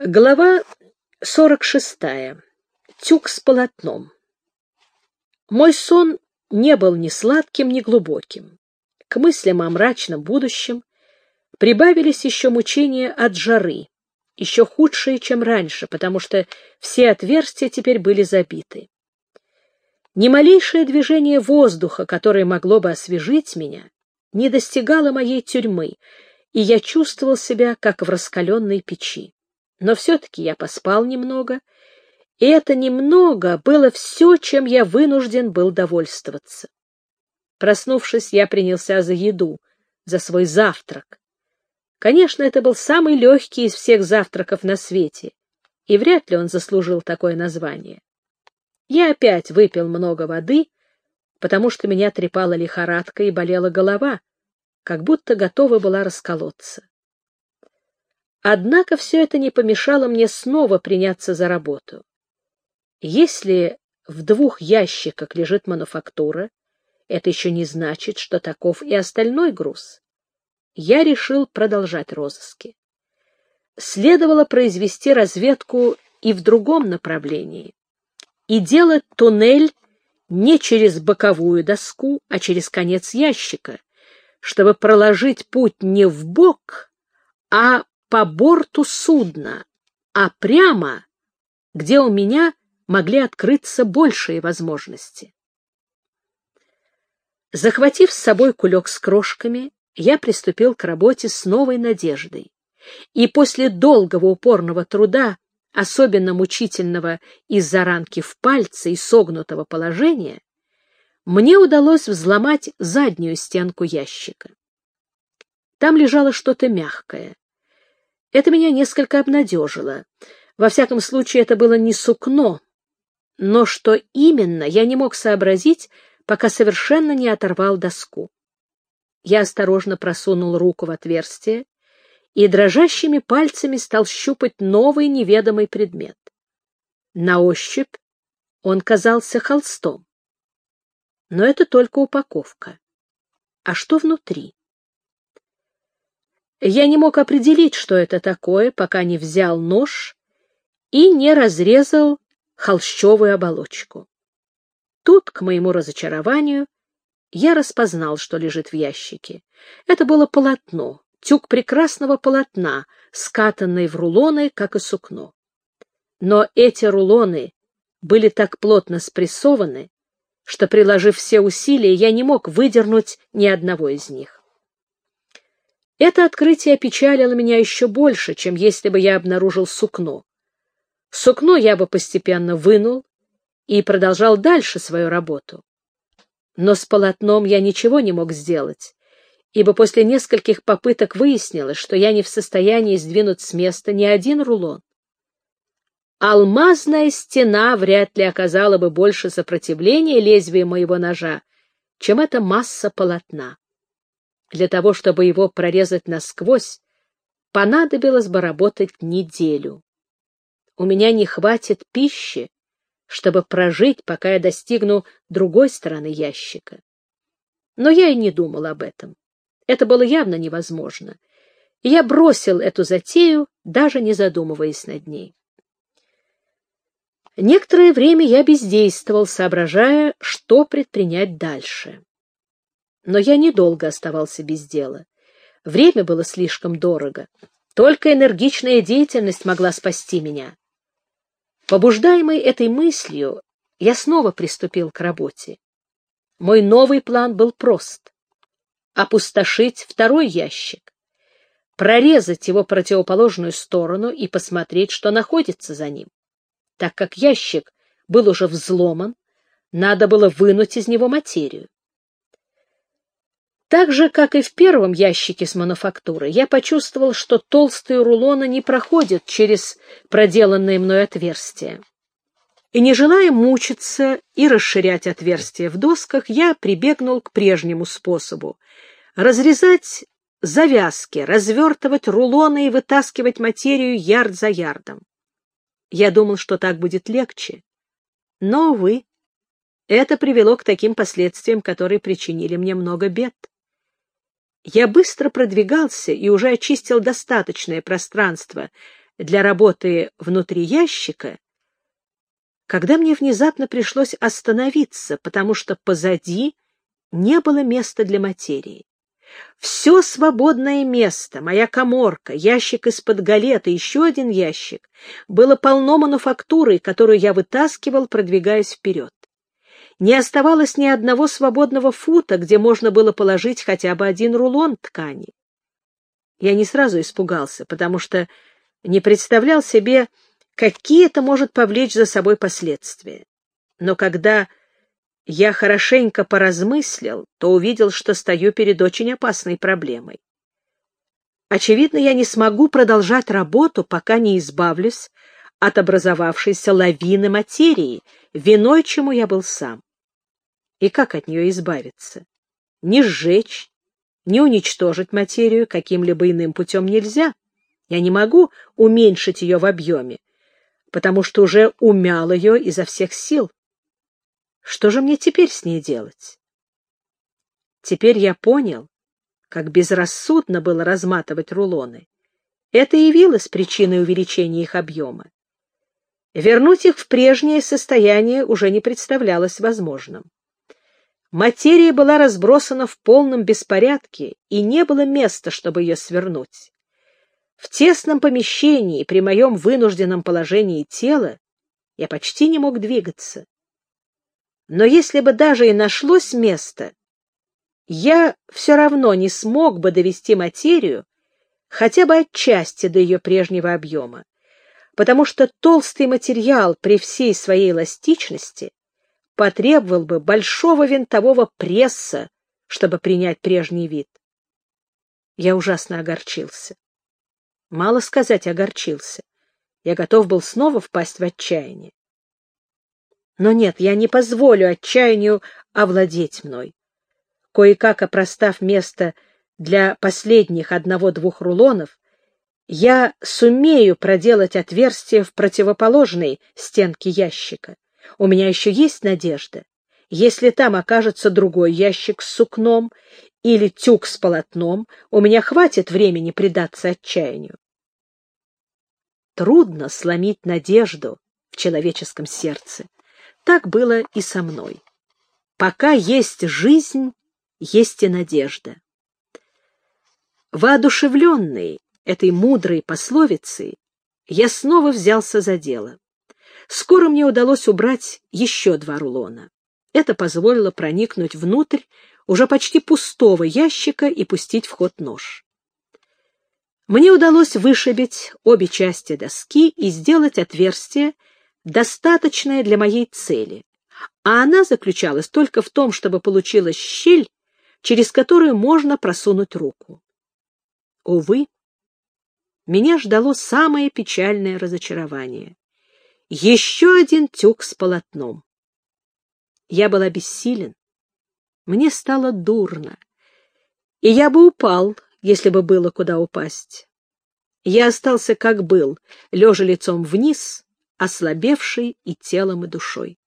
Глава 46. Тюк с полотном. Мой сон не был ни сладким, ни глубоким. К мыслям о мрачном будущем прибавились еще мучения от жары, еще худшие, чем раньше, потому что все отверстия теперь были забиты. Ни малейшее движение воздуха, которое могло бы освежить меня, не достигало моей тюрьмы, и я чувствовал себя, как в раскаленной печи. Но все-таки я поспал немного, и это немного было все, чем я вынужден был довольствоваться. Проснувшись, я принялся за еду, за свой завтрак. Конечно, это был самый легкий из всех завтраков на свете, и вряд ли он заслужил такое название. Я опять выпил много воды, потому что меня трепала лихорадка и болела голова, как будто готова была расколоться. Однако все это не помешало мне снова приняться за работу. Если в двух ящиках лежит мануфактура, это еще не значит, что таков и остальной груз. Я решил продолжать розыски. Следовало произвести разведку и в другом направлении, и делать туннель не через боковую доску, а через конец ящика, чтобы проложить путь не в бок, а по борту судна, а прямо, где у меня могли открыться большие возможности. Захватив с собой кулек с крошками, я приступил к работе с новой надеждой. И после долгого упорного труда, особенно мучительного из-за ранки в пальце и согнутого положения, мне удалось взломать заднюю стенку ящика. Там лежало что-то мягкое. Это меня несколько обнадежило. Во всяком случае, это было не сукно, но что именно, я не мог сообразить, пока совершенно не оторвал доску. Я осторожно просунул руку в отверстие и дрожащими пальцами стал щупать новый неведомый предмет. На ощупь он казался холстом. Но это только упаковка. А что внутри? Я не мог определить, что это такое, пока не взял нож и не разрезал холщовую оболочку. Тут, к моему разочарованию, я распознал, что лежит в ящике. Это было полотно, тюк прекрасного полотна, скатанный в рулоны, как и сукно. Но эти рулоны были так плотно спрессованы, что, приложив все усилия, я не мог выдернуть ни одного из них. Это открытие опечалило меня еще больше, чем если бы я обнаружил сукно. Сукно я бы постепенно вынул и продолжал дальше свою работу. Но с полотном я ничего не мог сделать, ибо после нескольких попыток выяснилось, что я не в состоянии сдвинуть с места ни один рулон. Алмазная стена вряд ли оказала бы больше сопротивления лезвию моего ножа, чем эта масса полотна. Для того, чтобы его прорезать насквозь, понадобилось бы работать неделю. У меня не хватит пищи, чтобы прожить, пока я достигну другой стороны ящика. Но я и не думал об этом. Это было явно невозможно. Я бросил эту затею, даже не задумываясь над ней. Некоторое время я бездействовал, соображая, что предпринять дальше. Но я недолго оставался без дела. Время было слишком дорого. Только энергичная деятельность могла спасти меня. Побуждаемый этой мыслью, я снова приступил к работе. Мой новый план был прост — опустошить второй ящик, прорезать его противоположную сторону и посмотреть, что находится за ним. Так как ящик был уже взломан, надо было вынуть из него материю. Так же, как и в первом ящике с мануфактурой, я почувствовал, что толстые рулоны не проходят через проделанное мной отверстие. И не желая мучиться и расширять отверстия в досках, я прибегнул к прежнему способу — разрезать завязки, развертывать рулоны и вытаскивать материю ярд за ярдом. Я думал, что так будет легче. Но, увы, это привело к таким последствиям, которые причинили мне много бед. Я быстро продвигался и уже очистил достаточное пространство для работы внутри ящика, когда мне внезапно пришлось остановиться, потому что позади не было места для материи. Все свободное место, моя коморка, ящик из-под галеты, еще один ящик, было полно мануфактурой, которую я вытаскивал, продвигаясь вперед. Не оставалось ни одного свободного фута, где можно было положить хотя бы один рулон ткани. Я не сразу испугался, потому что не представлял себе, какие это может повлечь за собой последствия. Но когда я хорошенько поразмыслил, то увидел, что стою перед очень опасной проблемой. Очевидно, я не смогу продолжать работу, пока не избавлюсь от образовавшейся лавины материи, виной чему я был сам. И как от нее избавиться? Не сжечь, не уничтожить материю каким-либо иным путем нельзя. Я не могу уменьшить ее в объеме, потому что уже умял ее изо всех сил. Что же мне теперь с ней делать? Теперь я понял, как безрассудно было разматывать рулоны. Это явилось причиной увеличения их объема. Вернуть их в прежнее состояние уже не представлялось возможным. Материя была разбросана в полном беспорядке, и не было места, чтобы ее свернуть. В тесном помещении, при моем вынужденном положении тела, я почти не мог двигаться. Но если бы даже и нашлось место, я все равно не смог бы довести материю хотя бы отчасти до ее прежнего объема, потому что толстый материал при всей своей эластичности потребовал бы большого винтового пресса, чтобы принять прежний вид. Я ужасно огорчился. Мало сказать, огорчился. Я готов был снова впасть в отчаяние. Но нет, я не позволю отчаянию овладеть мной. Кое-как опростав место для последних одного-двух рулонов, я сумею проделать отверстие в противоположной стенке ящика. У меня еще есть надежда. Если там окажется другой ящик с сукном или тюк с полотном, у меня хватит времени предаться отчаянию. Трудно сломить надежду в человеческом сердце. Так было и со мной. Пока есть жизнь, есть и надежда. Воодушевленный этой мудрой пословицей, я снова взялся за дело. Скоро мне удалось убрать еще два рулона. Это позволило проникнуть внутрь уже почти пустого ящика и пустить в ход нож. Мне удалось вышибить обе части доски и сделать отверстие, достаточное для моей цели, а она заключалась только в том, чтобы получилась щель, через которую можно просунуть руку. Увы, меня ждало самое печальное разочарование еще один тюк с полотном. Я был обессилен. Мне стало дурно, и я бы упал, если бы было куда упасть. Я остался как был, лежа лицом вниз, ослабевший и телом, и душой.